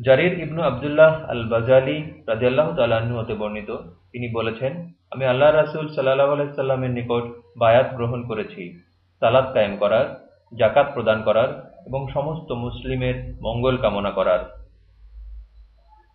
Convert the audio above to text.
জারির ইবনু আবদুল্লাহ আল বাজালি রাজিয়াল্লাহ তাল্লাহ্ন হতে বর্ণিত। তিনি বলেছেন, আমি আল্লাহ রাসুল সাল্লাহ আলাইসাল্লামের নিকট বায়াত গ্রহণ করেছি। সালাদ কায়েম করার জাকাত প্রদান করার এবং সমস্ত মুসলিমের মঙ্গল কামনা করার।